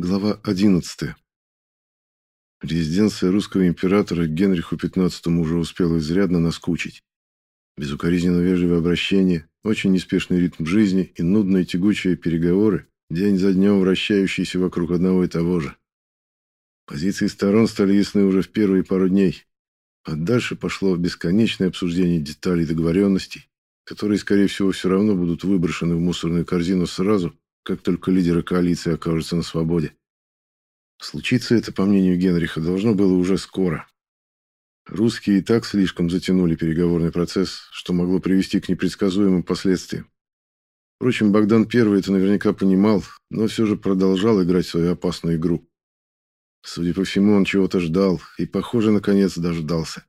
Глава 11. Резиденция русского императора Генриху XV уже успела изрядно наскучить. Безукоризненно вежливое обращение, очень неспешный ритм жизни и нудные тягучие переговоры, день за днем вращающиеся вокруг одного и того же. Позиции сторон стали ясны уже в первые пару дней, а дальше пошло бесконечное обсуждение деталей договоренностей, которые, скорее всего, все равно будут выброшены в мусорную корзину сразу, как только лидеры коалиции окажутся на свободе. Случиться это, по мнению Генриха, должно было уже скоро. Русские и так слишком затянули переговорный процесс, что могло привести к непредсказуемым последствиям. Впрочем, Богдан I это наверняка понимал, но все же продолжал играть свою опасную игру. Судя по всему, он чего-то ждал и, похоже, наконец дождался.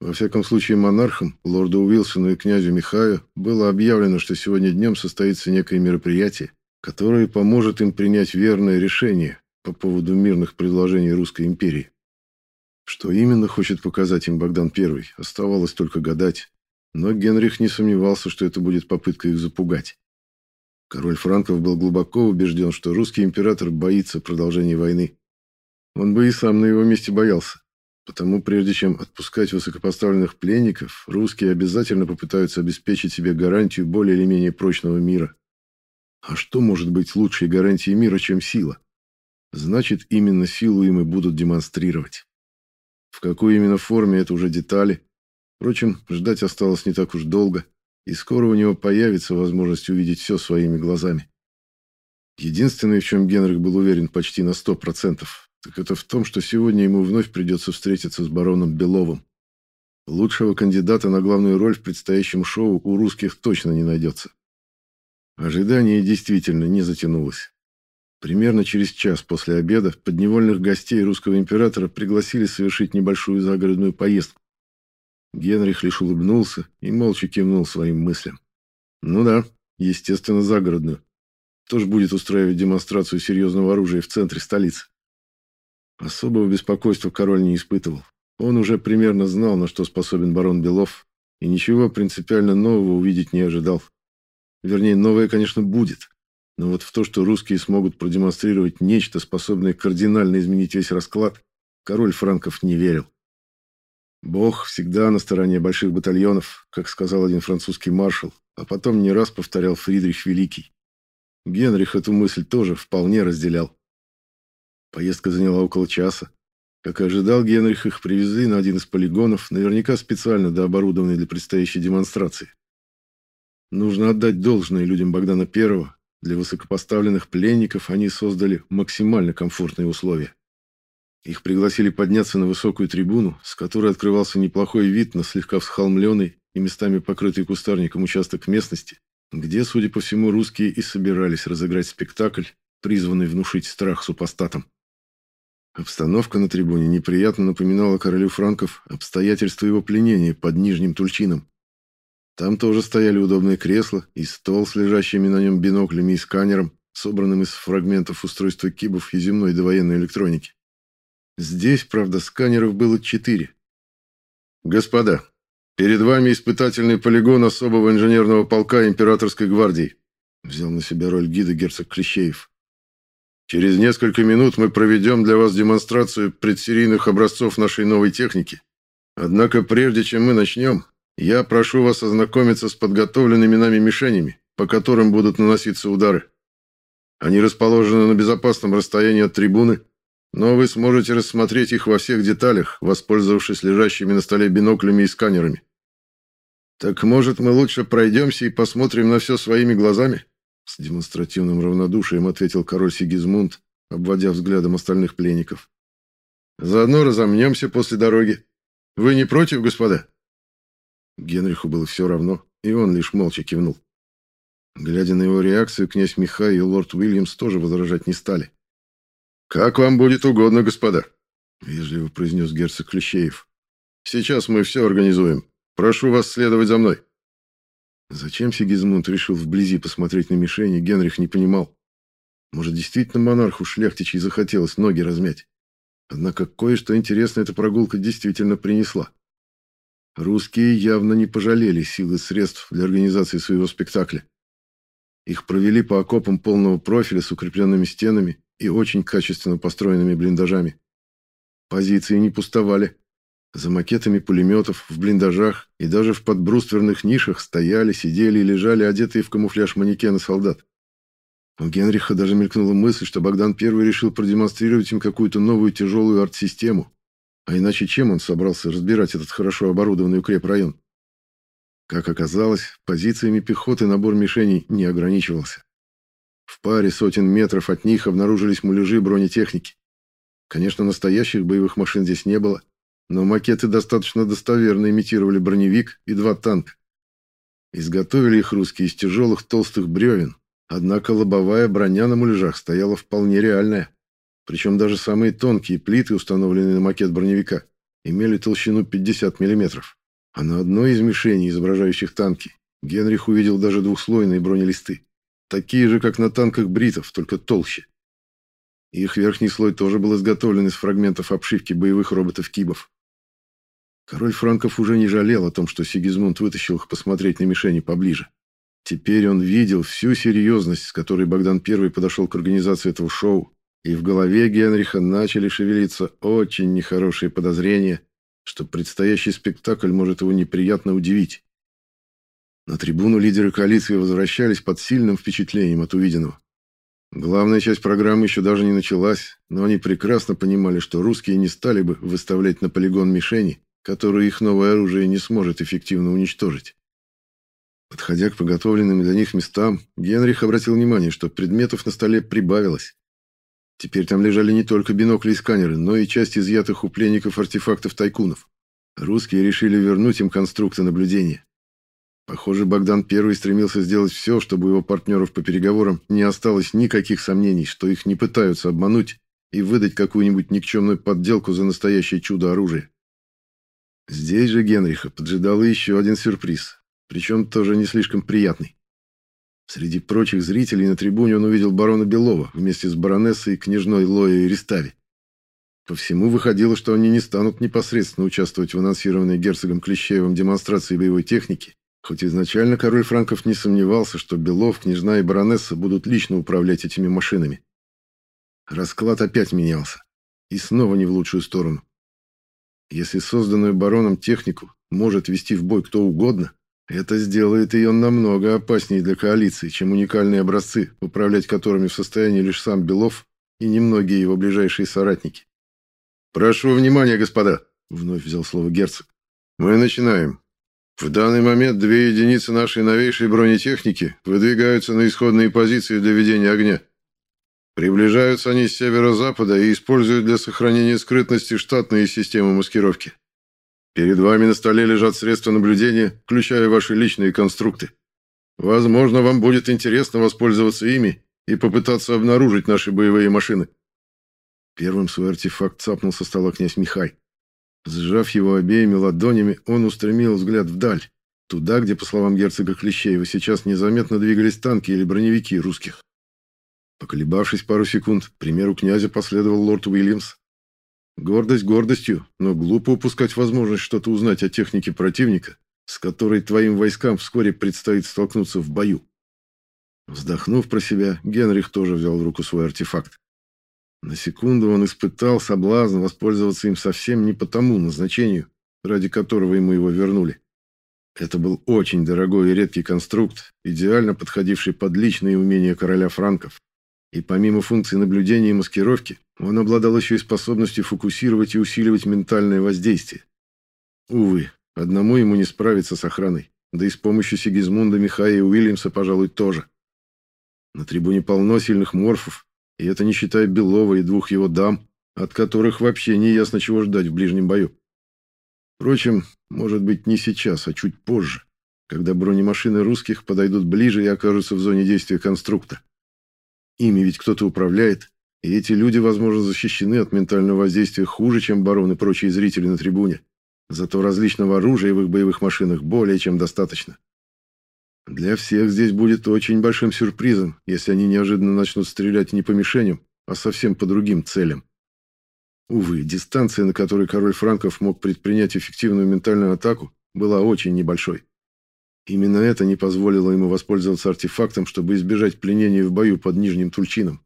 Во всяком случае, монархам, лорду Уилсону и князю Михаю было объявлено, что сегодня днем состоится некое мероприятие, которое поможет им принять верное решение по поводу мирных предложений Русской империи. Что именно хочет показать им Богдан I, оставалось только гадать, но Генрих не сомневался, что это будет попытка их запугать. Король Франков был глубоко убежден, что русский император боится продолжения войны. Он бы и сам на его месте боялся. Потому прежде чем отпускать высокопоставленных пленников, русские обязательно попытаются обеспечить себе гарантию более или менее прочного мира. А что может быть лучшей гарантией мира, чем сила? Значит, именно силу им и будут демонстрировать. В какой именно форме, это уже детали. Впрочем, ждать осталось не так уж долго, и скоро у него появится возможность увидеть все своими глазами. Единственное, в чем Генрих был уверен почти на сто процентов, так это в том, что сегодня ему вновь придется встретиться с бароном Беловым. Лучшего кандидата на главную роль в предстоящем шоу у русских точно не найдется. Ожидание действительно не затянулось. Примерно через час после обеда подневольных гостей русского императора пригласили совершить небольшую загородную поездку. Генрих лишь улыбнулся и молча кивнул своим мыслям. Ну да, естественно, загородную. Кто ж будет устраивать демонстрацию серьезного оружия в центре столицы? Особого беспокойства король не испытывал. Он уже примерно знал, на что способен барон Белов, и ничего принципиально нового увидеть не ожидал. Вернее, новое, конечно, будет. Но вот в то, что русские смогут продемонстрировать нечто, способное кардинально изменить весь расклад, король франков не верил. Бог всегда на стороне больших батальонов, как сказал один французский маршал, а потом не раз повторял Фридрих Великий. Генрих эту мысль тоже вполне разделял. Поездка заняла около часа. Как и ожидал Генрих, их привезли на один из полигонов, наверняка специально дооборудованный для предстоящей демонстрации. Нужно отдать должное людям Богдана Первого. Для высокопоставленных пленников они создали максимально комфортные условия. Их пригласили подняться на высокую трибуну, с которой открывался неплохой вид на слегка всхолмленный и местами покрытый кустарником участок местности, где, судя по всему, русские и собирались разыграть спектакль, призванный внушить страх супостатам. Обстановка на трибуне неприятно напоминала королю франков обстоятельства его пленения под Нижним Тульчином. Там тоже стояли удобные кресла и стол с лежащими на нем биноклями и сканером, собранным из фрагментов устройства кибов и земной довоенной электроники. Здесь, правда, сканеров было четыре. «Господа, перед вами испытательный полигон особого инженерного полка императорской гвардии», взял на себя роль гида герцог Клещеев. «Через несколько минут мы проведем для вас демонстрацию предсерийных образцов нашей новой техники. Однако прежде чем мы начнем, я прошу вас ознакомиться с подготовленными нами мишенями, по которым будут наноситься удары. Они расположены на безопасном расстоянии от трибуны, но вы сможете рассмотреть их во всех деталях, воспользовавшись лежащими на столе биноклями и сканерами. Так может, мы лучше пройдемся и посмотрим на все своими глазами? С демонстративным равнодушием ответил король Сигизмунд, обводя взглядом остальных пленников. Заодно разомнемся после дороги. Вы не против, господа? Генриху было все равно, и он лишь молча кивнул. Глядя на его реакцию, князь Михай и лорд Уильямс тоже возражать не стали. «Как вам будет угодно, господа», — вежливо произнес герцог Клещеев. «Сейчас мы все организуем. Прошу вас следовать за мной». Зачем Сигизмунд решил вблизи посмотреть на мишени, Генрих не понимал. Может, действительно монарху шляхтичей захотелось ноги размять. Однако кое-что интересное эта прогулка действительно принесла. Русские явно не пожалели сил и средств для организации своего спектакля. Их провели по окопам полного профиля с укрепленными стенами и очень качественно построенными блиндажами. Позиции не пустовали. За макетами пулеметов, в блиндажах и даже в подбрустверных нишах стояли, сидели и лежали одетые в камуфляж манекены солдат. У Генриха даже мелькнула мысль, что Богдан Первый решил продемонстрировать им какую-то новую тяжелую арт-систему. А иначе чем он собрался разбирать этот хорошо оборудованный укрепрайон? Как оказалось, позициями пехоты набор мишеней не ограничивался. В паре сотен метров от них обнаружились муляжи бронетехники. Конечно, настоящих боевых машин здесь не было, но макеты достаточно достоверно имитировали броневик и два танка. Изготовили их русские из тяжелых толстых бревен, однако лобовая броня на муляжах стояла вполне реальная. Причем даже самые тонкие плиты, установленные на макет броневика, имели толщину 50 мм. А на одной из мишеней, изображающих танки, Генрих увидел даже двухслойные бронелисты. Такие же, как на танках бритов, только толще. Их верхний слой тоже был изготовлен из фрагментов обшивки боевых роботов-кибов. Король Франков уже не жалел о том, что Сигизмунд вытащил их посмотреть на мишени поближе. Теперь он видел всю серьезность, с которой Богдан I подошел к организации этого шоу, и в голове Генриха начали шевелиться очень нехорошие подозрения, что предстоящий спектакль может его неприятно удивить. На трибуну лидеры коалиции возвращались под сильным впечатлением от увиденного. Главная часть программы еще даже не началась, но они прекрасно понимали, что русские не стали бы выставлять на полигон мишени, которую их новое оружие не сможет эффективно уничтожить. Подходя к подготовленным для них местам, Генрих обратил внимание, что предметов на столе прибавилось. Теперь там лежали не только бинокли и сканеры, но и часть изъятых у пленников артефактов тайкунов. Русские решили вернуть им конструкты наблюдения. Похоже, Богдан Первый стремился сделать все, чтобы у его партнеров по переговорам не осталось никаких сомнений, что их не пытаются обмануть и выдать какую-нибудь никчемную подделку за настоящее чудо оружия. Здесь же Генриха поджидал еще один сюрприз, причем тоже не слишком приятный. Среди прочих зрителей на трибуне он увидел барона Белова вместе с баронессой княжной Лоей Ристави. По всему выходило, что они не станут непосредственно участвовать в анонсированной герцогом Клещеевым демонстрации боевой техники, хоть изначально король Франков не сомневался, что Белов, княжна и баронесса будут лично управлять этими машинами. Расклад опять менялся. И снова не в лучшую сторону. Если созданную бароном технику может вести в бой кто угодно, это сделает ее намного опаснее для коалиции, чем уникальные образцы, управлять которыми в состоянии лишь сам Белов и немногие его ближайшие соратники. «Прошу внимания, господа!» — вновь взял слово герцог. «Мы начинаем. В данный момент две единицы нашей новейшей бронетехники выдвигаются на исходные позиции для ведения огня. Приближаются они с северо-запада и используют для сохранения скрытности штатные системы маскировки. Перед вами на столе лежат средства наблюдения, включая ваши личные конструкты. Возможно, вам будет интересно воспользоваться ими и попытаться обнаружить наши боевые машины. Первым свой артефакт цапнул со стола князь Михай. Сжав его обеими ладонями, он устремил взгляд вдаль, туда, где, по словам герцога Клещеева, сейчас незаметно двигались танки или броневики русских. Поколебавшись пару секунд, к примеру князя последовал лорд Уильямс. Гордость гордостью, но глупо упускать возможность что-то узнать о технике противника, с которой твоим войскам вскоре предстоит столкнуться в бою. Вздохнув про себя, Генрих тоже взял в руку свой артефакт. На секунду он испытал соблазн воспользоваться им совсем не по тому назначению, ради которого ему его вернули. Это был очень дорогой и редкий конструкт, идеально подходивший под личные умения короля франков. И помимо функции наблюдения и маскировки, он обладал еще и способностью фокусировать и усиливать ментальное воздействие. Увы, одному ему не справиться с охраной, да и с помощью Сигизмунда, Михая и Уильямса, пожалуй, тоже. На трибуне полно сильных морфов, и это не считая Белова и двух его дам, от которых вообще не ясно чего ждать в ближнем бою. Впрочем, может быть не сейчас, а чуть позже, когда бронемашины русских подойдут ближе и окажутся в зоне действия конструкта. Ими ведь кто-то управляет, и эти люди, возможно, защищены от ментального воздействия хуже, чем бароны и прочие зрители на трибуне. Зато различного оружия в их боевых машинах более чем достаточно. Для всех здесь будет очень большим сюрпризом, если они неожиданно начнут стрелять не по мишеням, а совсем по другим целям. Увы, дистанция, на которой король Франков мог предпринять эффективную ментальную атаку, была очень небольшой. Именно это не позволило ему воспользоваться артефактом, чтобы избежать пленения в бою под Нижним Тульчином.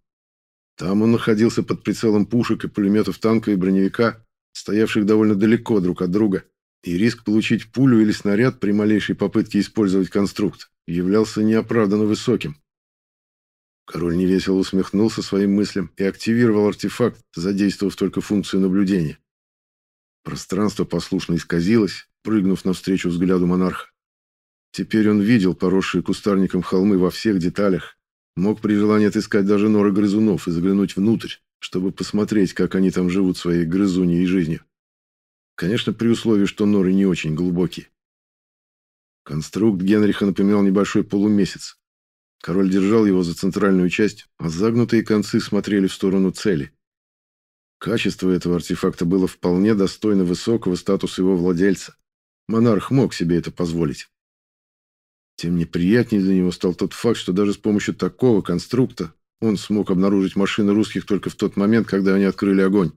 Там он находился под прицелом пушек и пулеметов танка и броневика, стоявших довольно далеко друг от друга, и риск получить пулю или снаряд при малейшей попытке использовать конструкт являлся неоправданно высоким. Король невесело усмехнулся своим мыслям и активировал артефакт, задействовав только функцию наблюдения. Пространство послушно исказилось, прыгнув навстречу взгляду монарха. Теперь он видел поросшие кустарником холмы во всех деталях, мог при желании отыскать даже норы грызунов и заглянуть внутрь, чтобы посмотреть, как они там живут своей грызуньей жизнью. Конечно, при условии, что норы не очень глубокие. Конструкт Генриха напоминал небольшой полумесяц. Король держал его за центральную часть, а загнутые концы смотрели в сторону цели. Качество этого артефакта было вполне достойно высокого статуса его владельца. Монарх мог себе это позволить. Тем неприятнее для него стал тот факт, что даже с помощью такого конструкта он смог обнаружить машины русских только в тот момент, когда они открыли огонь.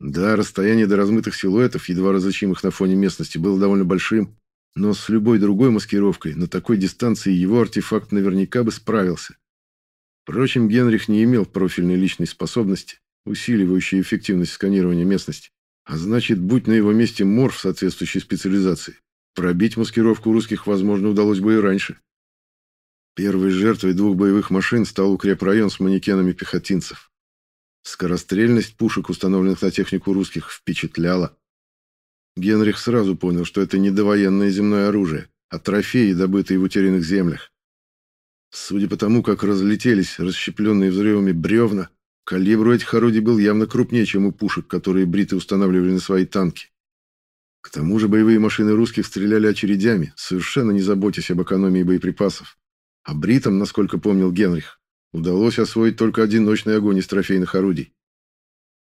Да, расстояние до размытых силуэтов, едва различимых на фоне местности, было довольно большим, но с любой другой маскировкой на такой дистанции его артефакт наверняка бы справился. Впрочем, Генрих не имел профильной личной способности, усиливающей эффективность сканирования местности. А значит, будь на его месте морф соответствующей специализации, пробить маскировку русских, возможно, удалось бы и раньше. Первой жертвой двух боевых машин стал укрепрайон с манекенами пехотинцев. Скорострельность пушек, установленных на технику русских, впечатляла. Генрих сразу понял, что это не довоенное земное оружие, а трофеи, добытые в утерянных землях. Судя по тому, как разлетелись расщепленные взрывами бревна, калибр у этих орудий был явно крупнее, чем у пушек, которые бриты устанавливали на свои танки. К тому же боевые машины русских стреляли очередями, совершенно не заботясь об экономии боеприпасов. А бритам, насколько помнил Генрих, удалось освоить только одиночный огонь из трофейных орудий.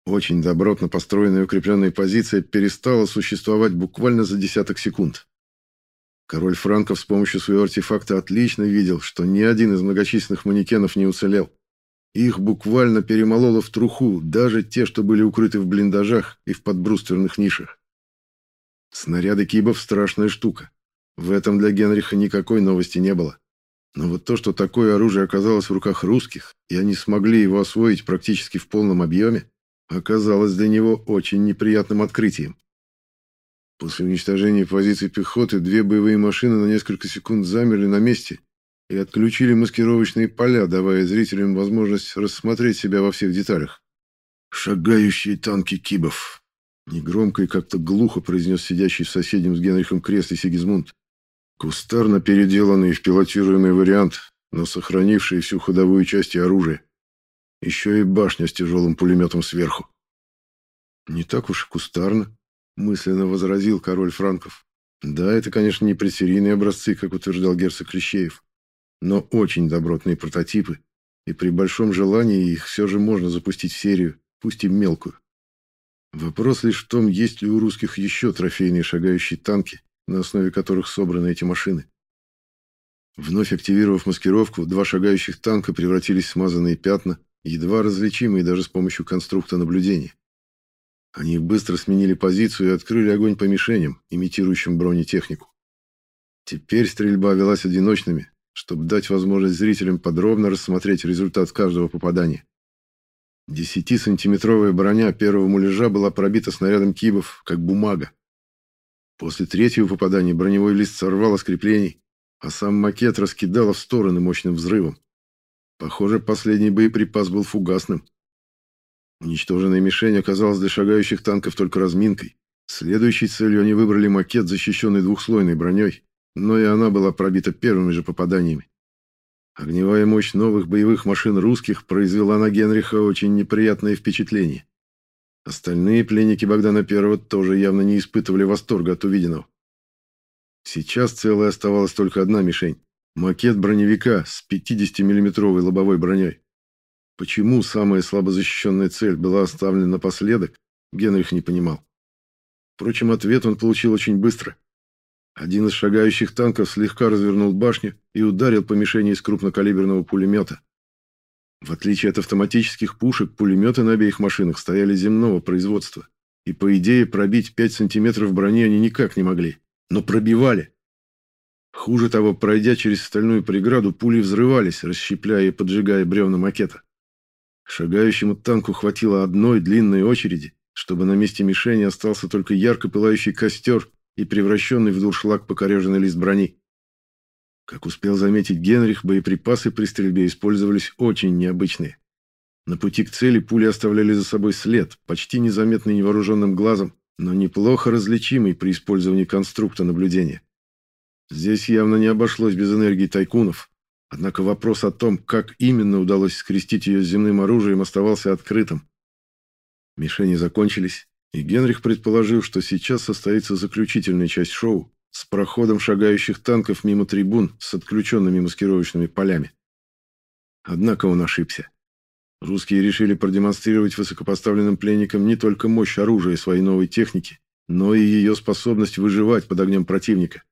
Очень добротно построенная укрепленная позиция перестала существовать буквально за десяток секунд. Король Франков с помощью своего артефакта отлично видел, что ни один из многочисленных манекенов не уцелел. Их буквально перемололо в труху, даже те, что были укрыты в блиндажах и в подбрустверных нишах. Снаряды кибов – страшная штука. В этом для Генриха никакой новости не было. Но вот то, что такое оружие оказалось в руках русских, и они смогли его освоить практически в полном объеме, оказалось для него очень неприятным открытием. После уничтожения позиций пехоты две боевые машины на несколько секунд замерли на месте и отключили маскировочные поля, давая зрителям возможность рассмотреть себя во всех деталях. «Шагающие танки кибов», — негромко и как-то глухо произнес сидящий в соседнем с Генрихом кресле Сигизмунд. Кустарно переделанный в пилотируемый вариант, но сохранивший всю ходовую часть и оружие. Еще и башня с тяжелым пулеметом сверху. «Не так уж и кустарно», — мысленно возразил король Франков. «Да, это, конечно, не предсерийные образцы, как утверждал герцог Клещеев, но очень добротные прототипы, и при большом желании их все же можно запустить в серию, пусть и мелкую. Вопрос лишь в том, есть ли у русских еще трофейные шагающие танки, на основе которых собраны эти машины. Вновь активировав маскировку, два шагающих танка превратились в смазанные пятна, едва различимые даже с помощью конструкта наблюдения. Они быстро сменили позицию и открыли огонь по мишеням, имитирующим бронетехнику. Теперь стрельба велась одиночными, чтобы дать возможность зрителям подробно рассмотреть результат каждого попадания. Десятисантиметровая броня первого муляжа была пробита снарядом кибов, как бумага. После третьего попадания броневой лист сорвало с креплений, а сам макет раскидало в стороны мощным взрывом. Похоже, последний боеприпас был фугасным. Уничтоженная мишень оказалась для шагающих танков только разминкой. Следующей целью они выбрали макет, защищенный двухслойной броней, но и она была пробита первыми же попаданиями. Огневая мощь новых боевых машин русских произвела на Генриха очень неприятное впечатление. Остальные пленники Богдана Первого тоже явно не испытывали восторга от увиденного. Сейчас целой оставалась только одна мишень – макет броневика с 50-миллиметровой лобовой броней. Почему самая слабо защищенная цель была оставлена напоследок, Генрих не понимал. Впрочем, ответ он получил очень быстро. Один из шагающих танков слегка развернул башню и ударил по мишени из крупнокалиберного пулемета. В отличие от автоматических пушек, пулеметы на обеих машинах стояли земного производства. И, по идее, пробить 5 сантиметров брони они никак не могли. Но пробивали. Хуже того, пройдя через стальную преграду, пули взрывались, расщепляя и поджигая бревна макета. Шагающему танку хватило одной длинной очереди, чтобы на месте мишени остался только ярко пылающий костер и превращенный в дуршлаг покореженный лист брони. Как успел заметить Генрих, боеприпасы при стрельбе использовались очень необычные. На пути к цели пули оставляли за собой след, почти незаметный невооруженным глазом, но неплохо различимый при использовании конструкта наблюдения. Здесь явно не обошлось без энергии тайкунов, однако вопрос о том, как именно удалось скрестить ее с земным оружием, оставался открытым. Мишени закончились, и Генрих предположил, что сейчас состоится заключительная часть шоу с проходом шагающих танков мимо трибун с отключенными маскировочными полями. Однако он ошибся. Русские решили продемонстрировать высокопоставленным пленникам не только мощь оружия своей новой техники, но и ее способность выживать под огнем противника.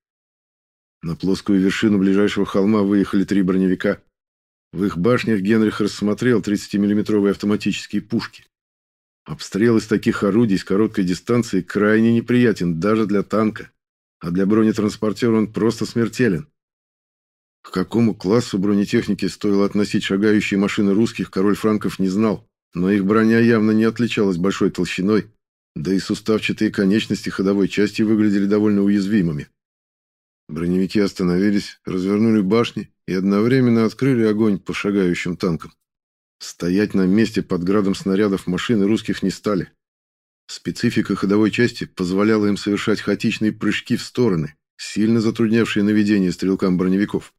На плоскую вершину ближайшего холма выехали три броневика. В их башнях Генрих рассмотрел 30-миллиметровые автоматические пушки. Обстрел из таких орудий с короткой дистанции крайне неприятен даже для танка, а для бронетранспортера он просто смертелен. К какому классу бронетехники стоило относить шагающие машины русских, король Франков не знал, но их броня явно не отличалась большой толщиной, да и суставчатые конечности ходовой части выглядели довольно уязвимыми. Броневики остановились, развернули башни и одновременно открыли огонь по шагающим танкам. Стоять на месте под градом снарядов машины русских не стали. Специфика ходовой части позволяла им совершать хаотичные прыжки в стороны, сильно затруднявшие наведение стрелкам броневиков.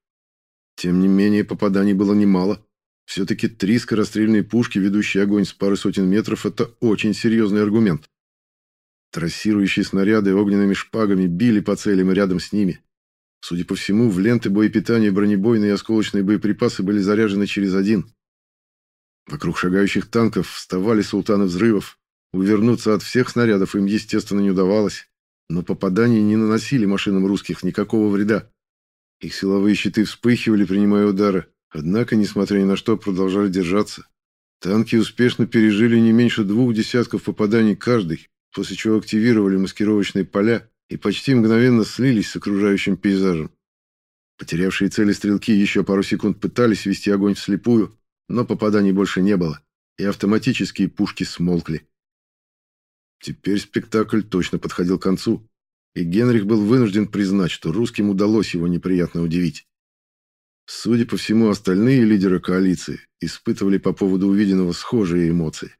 Тем не менее, попаданий было немало. Все-таки три скорострельные пушки, ведущие огонь с пары сотен метров, это очень серьезный аргумент. Трассирующие снаряды огненными шпагами били по целям рядом с ними. Судя по всему, в ленты боепитания бронебойные и осколочные боеприпасы были заряжены через один. Вокруг шагающих танков вставали султаны взрывов. Увернуться от всех снарядов им, естественно, не удавалось, но попадания не наносили машинам русских никакого вреда. Их силовые щиты вспыхивали, принимая удары, однако, несмотря ни на что, продолжали держаться. Танки успешно пережили не меньше двух десятков попаданий каждый, после чего активировали маскировочные поля и почти мгновенно слились с окружающим пейзажем. Потерявшие цели стрелки еще пару секунд пытались вести огонь вслепую, но попаданий больше не было, и автоматические пушки смолкли. Теперь спектакль точно подходил к концу, и Генрих был вынужден признать, что русским удалось его неприятно удивить. Судя по всему, остальные лидеры коалиции испытывали по поводу увиденного схожие эмоции.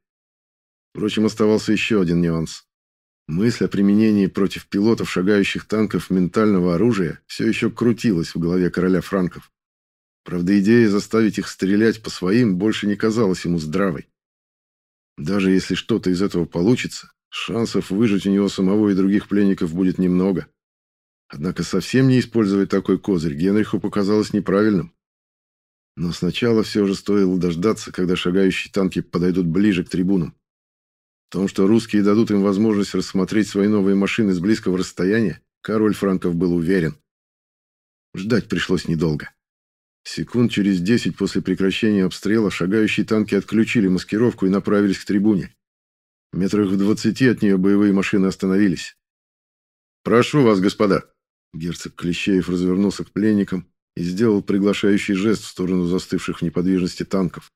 Впрочем, оставался еще один нюанс. Мысль о применении против пилотов шагающих танков ментального оружия все еще крутилась в голове короля франков. Правда, идея заставить их стрелять по своим больше не казалась ему здравой. Даже если что-то из этого получится, шансов выжить у него самого и других пленников будет немного. Однако совсем не использовать такой козырь Генриху показалось неправильным. Но сначала все же стоило дождаться, когда шагающие танки подойдут ближе к трибунам. В том, что русские дадут им возможность рассмотреть свои новые машины с близкого расстояния, король Франков был уверен. Ждать пришлось недолго. Секунд через десять после прекращения обстрела шагающие танки отключили маскировку и направились к трибуне. Метрах в двадцати от нее боевые машины остановились. «Прошу вас, господа!» Герцог Клещеев развернулся к пленникам и сделал приглашающий жест в сторону застывших в неподвижности танков.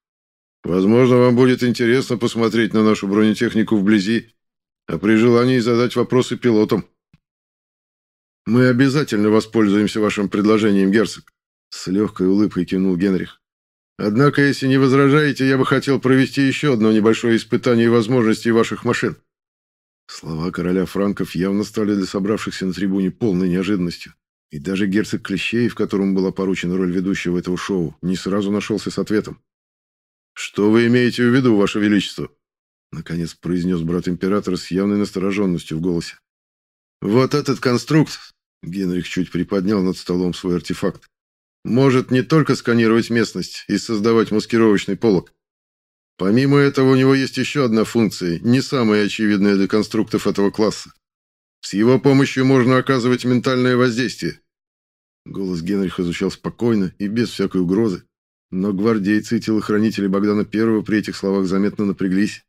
Возможно, вам будет интересно посмотреть на нашу бронетехнику вблизи, а при желании задать вопросы пилотам. Мы обязательно воспользуемся вашим предложением, герцог, с легкой улыбкой кивнул Генрих. Однако, если не возражаете, я бы хотел провести еще одно небольшое испытание возможностей ваших машин. Слова короля франков явно стали для собравшихся на трибуне полной неожиданностью. И даже герцог Клещеев, которому была поручена роль ведущего этого шоу, не сразу нашелся с ответом. «Что вы имеете в виду, Ваше Величество?» Наконец произнес брат императора с явной настороженностью в голосе. «Вот этот конструкт», — Генрих чуть приподнял над столом свой артефакт, «может не только сканировать местность и создавать маскировочный полог. Помимо этого у него есть еще одна функция, не самая очевидная для конструктов этого класса. С его помощью можно оказывать ментальное воздействие». Голос Генриха звучал спокойно и без всякой угрозы, но гвардейцы и телохранители Богдана I при этих словах заметно напряглись.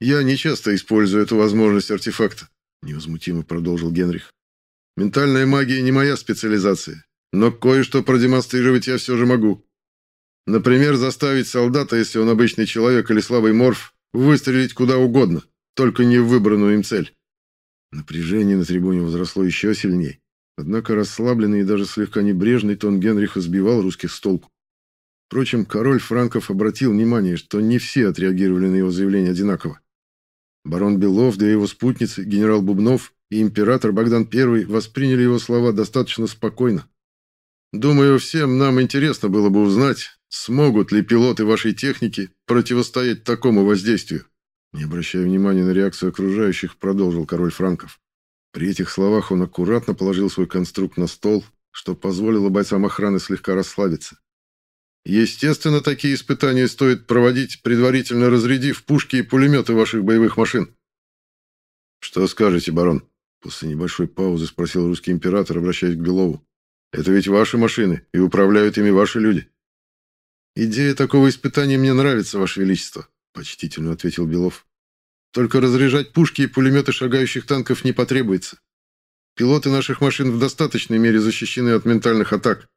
«Я не часто использую эту возможность артефакта», — невозмутимо продолжил Генрих. «Ментальная магия не моя специализация, но кое-что продемонстрировать я все же могу». Например, заставить солдата, если он обычный человек или слабый морф, выстрелить куда угодно, только не в выбранную им цель. Напряжение на трибуне возросло еще сильнее. Однако расслабленный и даже слегка небрежный тон Генриха сбивал русских с толку. Впрочем, король Франков обратил внимание, что не все отреагировали на его заявление одинаково. Барон Белов, да его спутницы, генерал Бубнов и император Богдан I восприняли его слова достаточно спокойно. Думаю, всем нам интересно было бы узнать, смогут ли пилоты вашей техники противостоять такому воздействию. Не обращая внимания на реакцию окружающих, продолжил король Франков. При этих словах он аккуратно положил свой конструкт на стол, что позволило бойцам охраны слегка расслабиться. Естественно, такие испытания стоит проводить, предварительно разрядив пушки и пулеметы ваших боевых машин. Что скажете, барон? После небольшой паузы спросил русский император, обращаясь к Белову. Это ведь ваши машины, и управляют ими ваши люди. Идея такого испытания мне нравится, ваше величество, почтительно ответил Белов. Только разряжать пушки и пулеметы шагающих танков не потребуется. Пилоты наших машин в достаточной мере защищены от ментальных атак.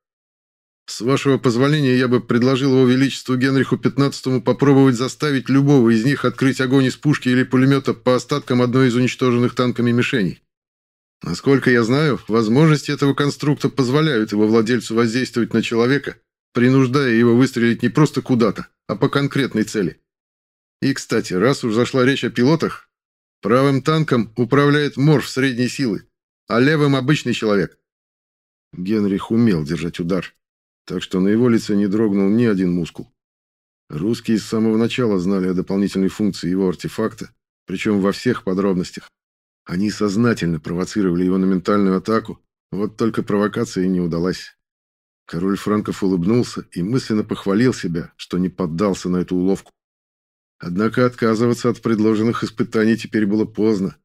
С вашего позволения, я бы предложил его величеству Генриху XV попробовать заставить любого из них открыть огонь из пушки или пулемета по остаткам одной из уничтоженных танками мишеней. Насколько я знаю, возможности этого конструкта позволяют его владельцу воздействовать на человека, принуждая его выстрелить не просто куда-то, а по конкретной цели. И, кстати, раз уж зашла речь о пилотах, правым танком управляет морф средней силы, а левым обычный человек. Генрих умел держать удар так что на его лице не дрогнул ни один мускул. Русские с самого начала знали о дополнительной функции его артефакта, причем во всех подробностях. Они сознательно провоцировали его на ментальную атаку, вот только провокация не удалась. Король Франков улыбнулся и мысленно похвалил себя, что не поддался на эту уловку. Однако отказываться от предложенных испытаний теперь было поздно.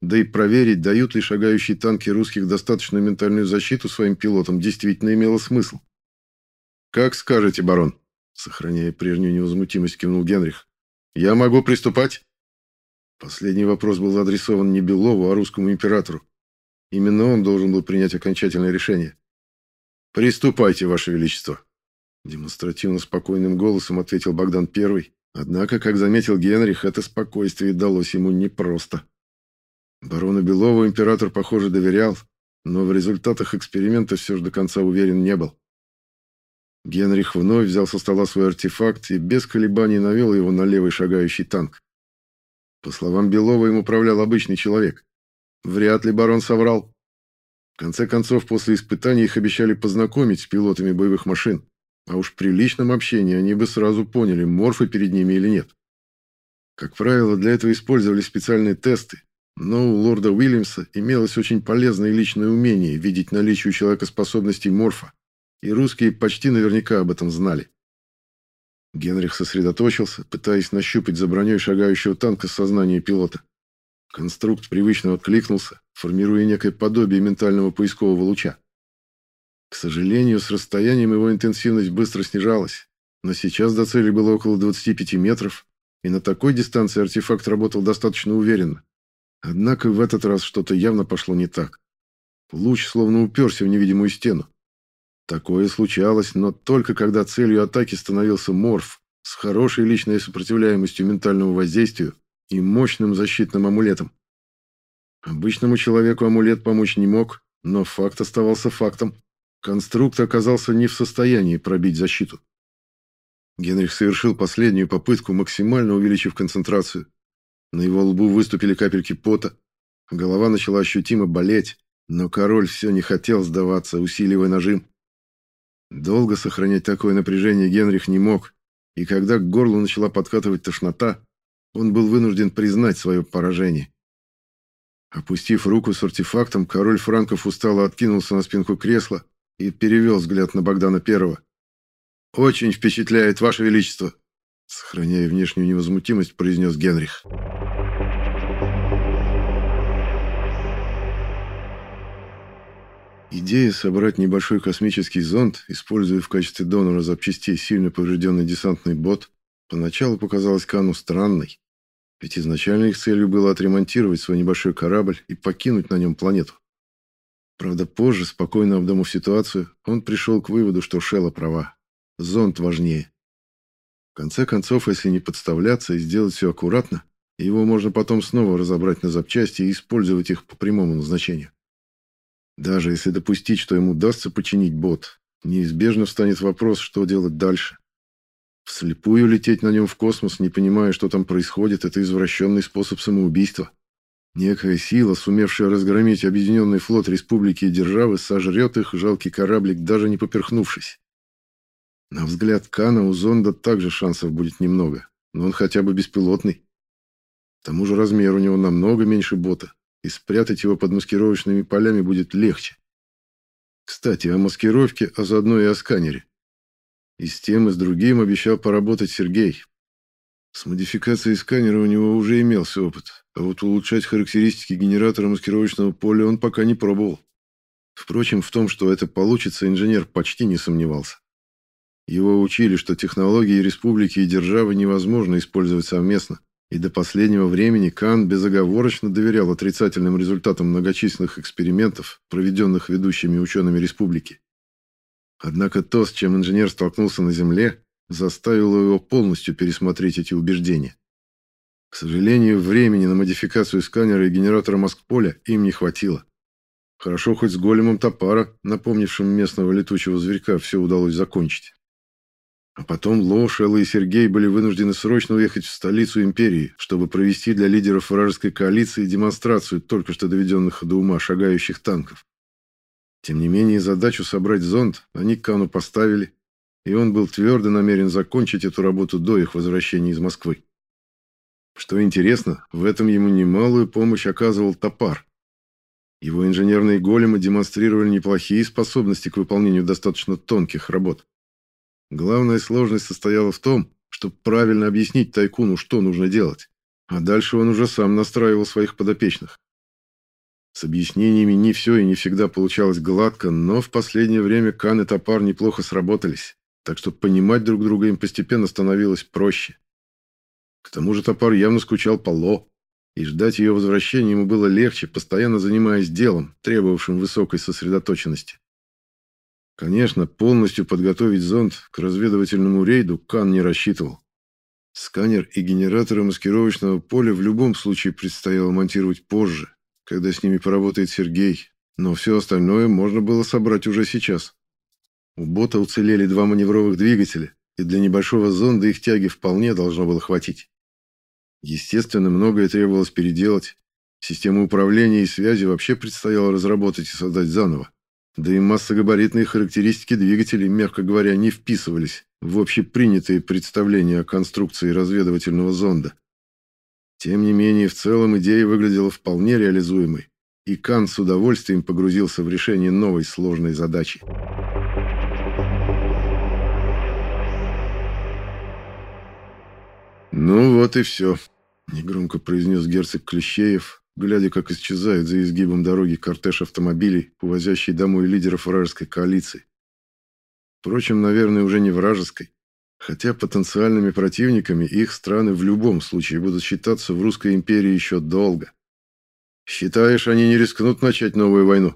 Да и проверить, дают ли шагающие танки русских достаточную ментальную защиту своим пилотам, действительно имело смысл. «Как скажете, барон», — сохраняя прежнюю невозмутимость, кивнул Генрих. «Я могу приступать?» Последний вопрос был адресован не Белову, а русскому императору. Именно он должен был принять окончательное решение. «Приступайте, Ваше Величество!» Демонстративно спокойным голосом ответил Богдан Первый. Однако, как заметил Генрих, это спокойствие далось ему непросто. Барону Белову император, похоже, доверял, но в результатах эксперимента все же до конца уверен не был. Генрих вновь взял со стола свой артефакт и без колебаний навел его на левый шагающий танк. По словам Белова, им управлял обычный человек. Вряд ли барон соврал. В конце концов, после испытаний их обещали познакомить с пилотами боевых машин, а уж при личном общении они бы сразу поняли, морфы перед ними или нет. Как правило, для этого использовали специальные тесты, но у лорда Уильямса имелось очень полезное личное умение видеть наличие у человека способностей морфа и русские почти наверняка об этом знали. Генрих сосредоточился, пытаясь нащупать за броней шагающего танка сознание пилота. Конструкт привычно откликнулся, формируя некое подобие ментального поискового луча. К сожалению, с расстоянием его интенсивность быстро снижалась, но сейчас до цели было около 25 метров, и на такой дистанции артефакт работал достаточно уверенно. Однако в этот раз что-то явно пошло не так. Луч словно уперся в невидимую стену. Такое случалось, но только когда целью атаки становился морф с хорошей личной сопротивляемостью ментальному воздействию и мощным защитным амулетом. Обычному человеку амулет помочь не мог, но факт оставался фактом. Конструкт оказался не в состоянии пробить защиту. Генрих совершил последнюю попытку, максимально увеличив концентрацию. На его лбу выступили капельки пота, голова начала ощутимо болеть, но король все не хотел сдаваться, усиливая нажим. Долго сохранять такое напряжение Генрих не мог, и когда к горлу начала подкатывать тошнота, он был вынужден признать свое поражение. Опустив руку с артефактом, король Франков устало откинулся на спинку кресла и перевел взгляд на Богдана Первого. «Очень впечатляет, Ваше Величество!» Сохраняя внешнюю невозмутимость, произнес Генрих. «Генрих!» Идея собрать небольшой космический зонд, используя в качестве донора запчастей сильно поврежденный десантный бот, поначалу показалась Кану странной, ведь изначально их целью было отремонтировать свой небольшой корабль и покинуть на нем планету. Правда, позже, спокойно обдумав ситуацию, он пришел к выводу, что Шелла права. зонд важнее. В конце концов, если не подставляться и сделать все аккуратно, его можно потом снова разобрать на запчасти и использовать их по прямому назначению. Даже если допустить, что ему удастся починить бот, неизбежно встанет вопрос, что делать дальше. Вслепую лететь на нем в космос, не понимая, что там происходит, это извращенный способ самоубийства. Некая сила, сумевшая разгромить объединенный флот республики и державы, сожрет их жалкий кораблик, даже не поперхнувшись. На взгляд Кана у зонда также шансов будет немного, но он хотя бы беспилотный. К тому же размер у него намного меньше бота, и спрятать его под маскировочными полями будет легче. Кстати, о маскировке, а заодно и о сканере. И с тем, и с другим обещал поработать Сергей. С модификацией сканера у него уже имелся опыт, а вот улучшать характеристики генератора маскировочного поля он пока не пробовал. Впрочем, в том, что это получится, инженер почти не сомневался. Его учили, что технологии республики и державы невозможно использовать совместно, и до последнего времени Кан безоговорочно доверял отрицательным результатам многочисленных экспериментов, проведенных ведущими учеными республики. Однако то, с чем инженер столкнулся на Земле, заставило его полностью пересмотреть эти убеждения. К сожалению, времени на модификацию сканера и генератора Москполя им не хватило. Хорошо хоть с големом топара, напомнившим местного летучего зверька, все удалось закончить. А потом Ло, Шелла и Сергей были вынуждены срочно уехать в столицу империи, чтобы провести для лидеров вражеской коалиции демонстрацию только что доведенных до ума шагающих танков. Тем не менее, задачу собрать зонд они Кану поставили, и он был твердо намерен закончить эту работу до их возвращения из Москвы. Что интересно, в этом ему немалую помощь оказывал топар. Его инженерные големы демонстрировали неплохие способности к выполнению достаточно тонких работ. Главная сложность состояла в том, чтобы правильно объяснить Тайкуну, что нужно делать. А дальше он уже сам настраивал своих подопечных. С объяснениями не все и не всегда получалось гладко, но в последнее время Кан и Топар неплохо сработались, так что понимать друг друга им постепенно становилось проще. К тому же Топар явно скучал по Ло, и ждать ее возвращения ему было легче, постоянно занимаясь делом, требовавшим высокой сосредоточенности. Конечно, полностью подготовить зонд к разведывательному рейду Кан не рассчитывал. Сканер и генераторы маскировочного поля в любом случае предстояло монтировать позже, когда с ними поработает Сергей, но все остальное можно было собрать уже сейчас. У бота уцелели два маневровых двигателя, и для небольшого зонда их тяги вполне должно было хватить. Естественно, многое требовалось переделать. Систему управления и связи вообще предстояло разработать и создать заново. Да и массогабаритные характеристики двигателей, мягко говоря, не вписывались в общепринятые представления о конструкции разведывательного зонда. Тем не менее, в целом идея выглядела вполне реализуемой, и Кан с удовольствием погрузился в решение новой сложной задачи. «Ну вот и все», — негромко произнес герцог Клещеев, глядя, как исчезает за изгибом дороги кортеж автомобилей, увозящий домой лидеров вражеской коалиции. Впрочем, наверное, уже не вражеской, хотя потенциальными противниками их страны в любом случае будут считаться в Русской империи еще долго. «Считаешь, они не рискнут начать новую войну?»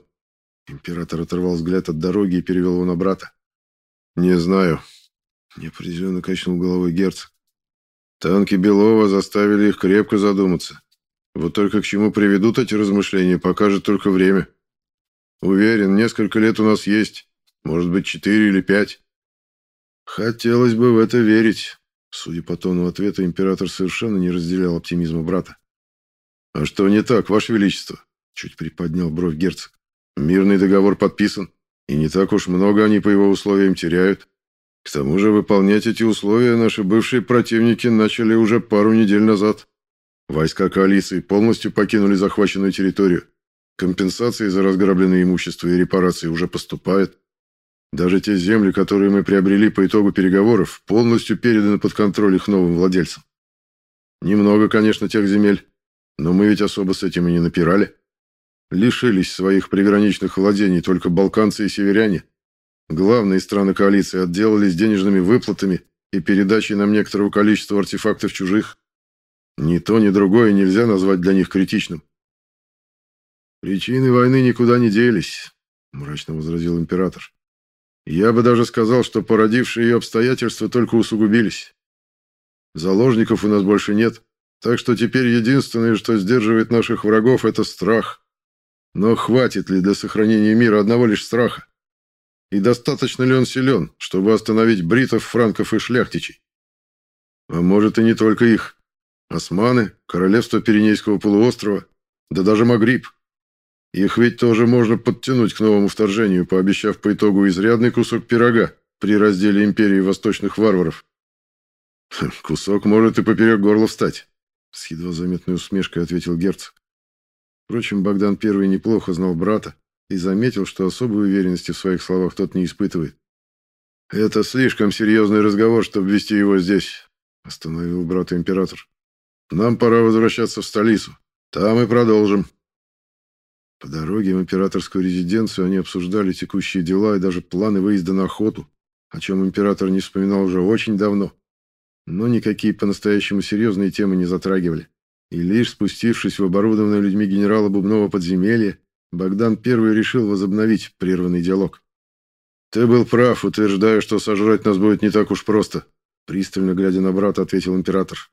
Император оторвал взгляд от дороги и перевел его на брата. «Не знаю», — неопределенно качнул головой герцог. «Танки Белова заставили их крепко задуматься. Вот только к чему приведут эти размышления, покажет только время. Уверен, несколько лет у нас есть, может быть, четыре или пять. Хотелось бы в это верить. Судя по тону ответа, император совершенно не разделял оптимизма брата. «А что не так, Ваше Величество?» Чуть приподнял бровь герцог. «Мирный договор подписан, и не так уж много они по его условиям теряют. К тому же выполнять эти условия наши бывшие противники начали уже пару недель назад». Войска коалиции полностью покинули захваченную территорию. Компенсации за разграбленное имущество и репарации уже поступают. Даже те земли, которые мы приобрели по итогу переговоров, полностью переданы под контроль их новым владельцам. Немного, конечно, тех земель, но мы ведь особо с этим и не напирали. Лишились своих приграничных владений только балканцы и северяне. Главные страны коалиции отделались денежными выплатами и передачей нам некоторого количества артефактов чужих. Ни то, ни другое нельзя назвать для них критичным. Причины войны никуда не делись, мрачно возразил император. Я бы даже сказал, что породившие ее обстоятельства только усугубились. Заложников у нас больше нет, так что теперь единственное, что сдерживает наших врагов, это страх. Но хватит ли для сохранения мира одного лишь страха? И достаточно ли он силен, чтобы остановить бритов, франков и шляхтичей? А может и не только их. Османы, королевство Пиренейского полуострова, да даже Магриб. Их ведь тоже можно подтянуть к новому вторжению, пообещав по итогу изрядный кусок пирога при разделе империи восточных варваров. Хм, «Кусок может и поперек горла встать», — с едва заметной усмешкой ответил герцог. Впрочем, Богдан Первый неплохо знал брата и заметил, что особой уверенности в своих словах тот не испытывает. «Это слишком серьезный разговор, чтобы вести его здесь», — остановил брата император. «Нам пора возвращаться в столицу. Там и продолжим». По дороге в императорскую резиденцию они обсуждали текущие дела и даже планы выезда на охоту, о чем император не вспоминал уже очень давно но никакие по-настоящему серьезные темы не затрагивали. И лишь спустившись в оборудованное людьми генерала Бубнова подземелье, Богдан первый решил возобновить прерванный диалог. «Ты был прав, утверждая, что сожрать нас будет не так уж просто», пристально глядя на брата, ответил император.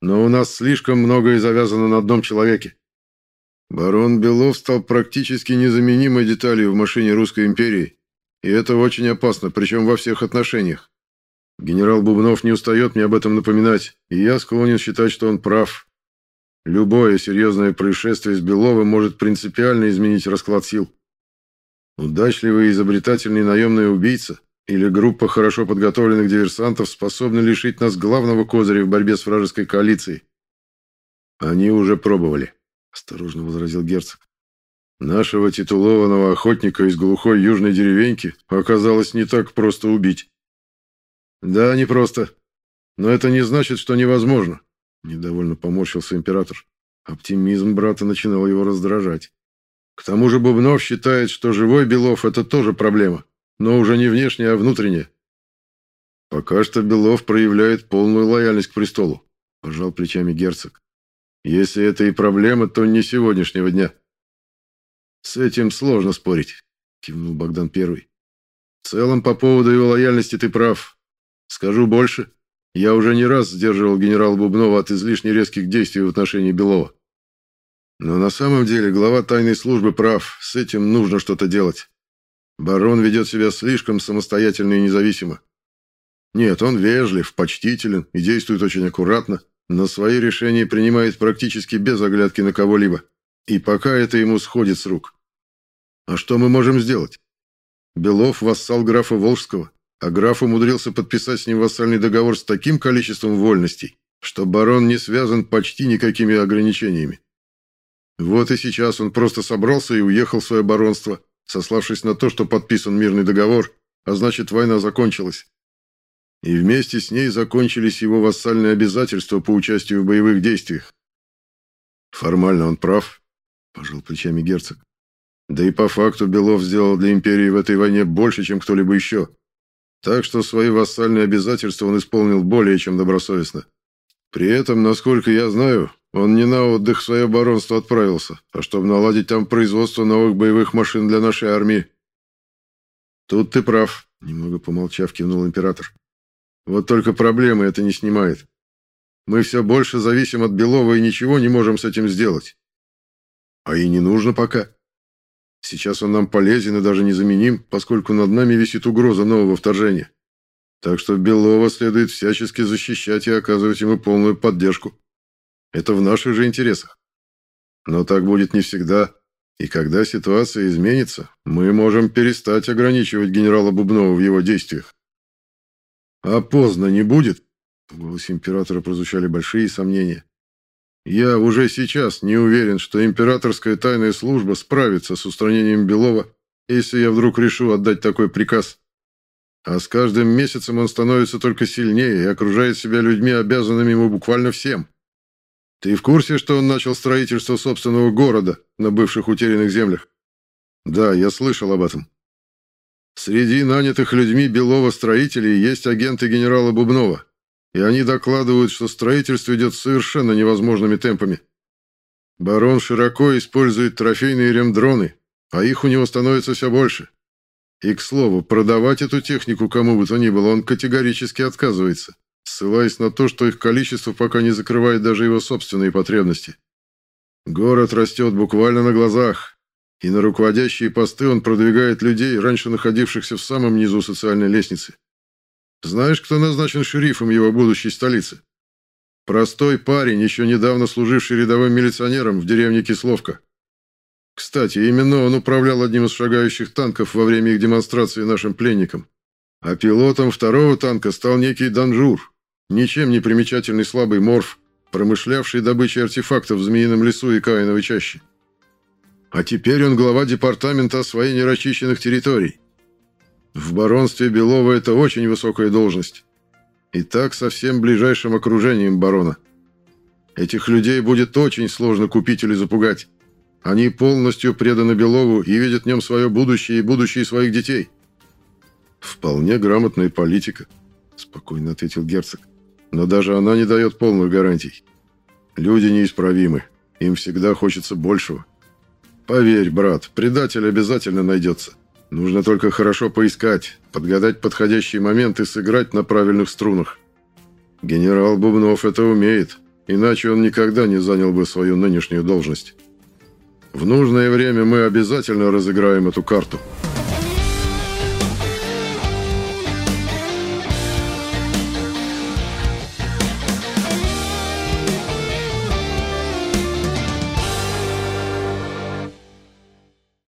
«Но у нас слишком многое завязано на одном человеке. Барон Белов стал практически незаменимой деталью в машине Русской империи, и это очень опасно, причем во всех отношениях. Генерал Бубнов не устает мне об этом напоминать, и я склонен считать, что он прав. Любое серьезное происшествие с Беловым может принципиально изменить расклад сил. Удачливый и изобретательный наемный убийца или группа хорошо подготовленных диверсантов способны лишить нас главного козыря в борьбе с вражеской коалицией. Они уже пробовали, осторожно возразил герцог. Нашего титулованного охотника из глухой южной деревеньки оказалось не так просто убить. Да, непросто. Но это не значит, что невозможно. Недовольно поморщился император. Оптимизм брата начинал его раздражать. К тому же Бубнов считает, что живой Белов – это тоже проблема, но уже не внешняя, а внутренняя. Пока что Белов проявляет полную лояльность к престолу, пожал плечами герцог. Если это и проблема, то не сегодняшнего дня. С этим сложно спорить, кивнул Богдан Первый. В целом, по поводу его лояльности ты прав. Скажу больше, я уже не раз сдерживал генерала Бубнова от излишне резких действий в отношении Белова. Но на самом деле глава тайной службы прав, с этим нужно что-то делать. Барон ведет себя слишком самостоятельно и независимо. Нет, он вежлив, почтителен и действует очень аккуратно, но свои решения принимает практически без оглядки на кого-либо. И пока это ему сходит с рук. А что мы можем сделать? Белов – вассал графа Волжского а граф умудрился подписать с ним вассальный договор с таким количеством вольностей, что барон не связан почти никакими ограничениями. Вот и сейчас он просто собрался и уехал в свое баронство, сославшись на то, что подписан мирный договор, а значит, война закончилась. И вместе с ней закончились его вассальные обязательства по участию в боевых действиях. Формально он прав, пожал плечами герцог. Да и по факту Белов сделал для империи в этой войне больше, чем кто-либо еще. Так что свои вассальные обязательства он исполнил более чем добросовестно. При этом, насколько я знаю, он не на отдых в свое баронство отправился, а чтобы наладить там производство новых боевых машин для нашей армии. Тут ты прав, немного помолчав, кивнул император. Вот только проблемы это не снимает. Мы все больше зависим от Белова и ничего не можем с этим сделать. А и не нужно пока. Сейчас он нам полезен и даже незаменим, поскольку над нами висит угроза нового вторжения. Так что Белова следует всячески защищать и оказывать ему полную поддержку. Это в наших же интересах. Но так будет не всегда. И когда ситуация изменится, мы можем перестать ограничивать генерала Бубнова в его действиях. А поздно не будет? В голосе императора прозвучали большие сомнения. Я уже сейчас не уверен, что императорская тайная служба справится с устранением Белова, если я вдруг решу отдать такой приказ. А с каждым месяцем он становится только сильнее и окружает себя людьми, обязанными ему буквально всем. Ты в курсе, что он начал строительство собственного города на бывших утерянных землях? Да, я слышал об этом. Среди нанятых людьми Белова строителей есть агенты генерала Бубнова и они докладывают, что строительство идет совершенно невозможными темпами. Барон широко использует трофейные ремдроны, а их у него становится все больше. И, к слову, продавать эту технику кому бы то ни было он категорически отказывается, ссылаясь на то, что их количество пока не закрывает даже его собственные потребности. Город растет буквально на глазах, и на руководящие посты он продвигает людей, раньше находившихся в самом низу социальной лестницы. Знаешь, кто назначен шерифом его будущей столицы? Простой парень, еще недавно служивший рядовым милиционером в деревне Кисловка. Кстати, именно он управлял одним из шагающих танков во время их демонстрации нашим пленникам. А пилотом второго танка стал некий Данжур, ничем не примечательный слабый морф, промышлявший добычей артефактов в Змеином лесу и Каиновой чаще. А теперь он глава департамента освоения расчищенных территорий. В баронстве Белова это очень высокая должность. И так со всем ближайшим окружением барона. Этих людей будет очень сложно купить или запугать. Они полностью преданы Белову и видят в нем свое будущее и будущее своих детей. Вполне грамотная политика, спокойно ответил герцог. Но даже она не дает полных гарантий. Люди неисправимы. Им всегда хочется большего. Поверь, брат, предатель обязательно найдется. Нужно только хорошо поискать, подгадать подходящий момент и сыграть на правильных струнах. Генерал Бубнов это умеет, иначе он никогда не занял бы свою нынешнюю должность. В нужное время мы обязательно разыграем эту карту.